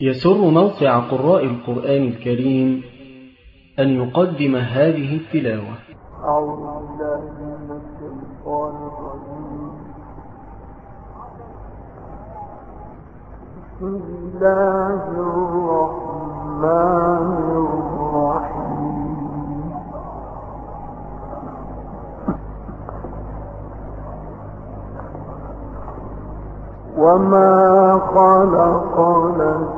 يسر موقع قراء القرآن الكريم أن يقدم هذه التلاوة. أعوذ بالله من الشيطان الرجيم. بسم الله الرحمن الرحيم. وما خلقنا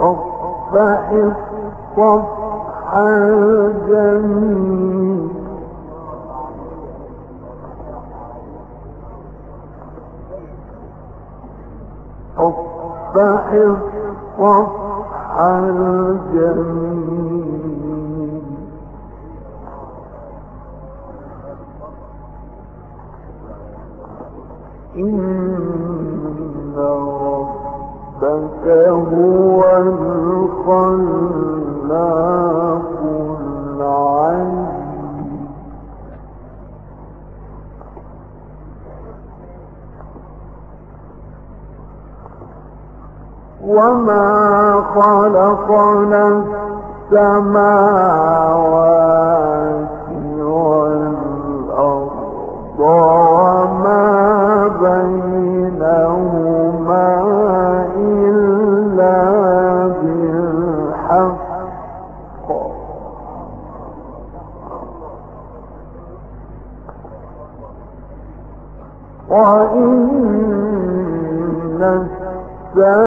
الجميل الجميل إن ربك هو وما خلقنا السماوات بالحق وإن الساعة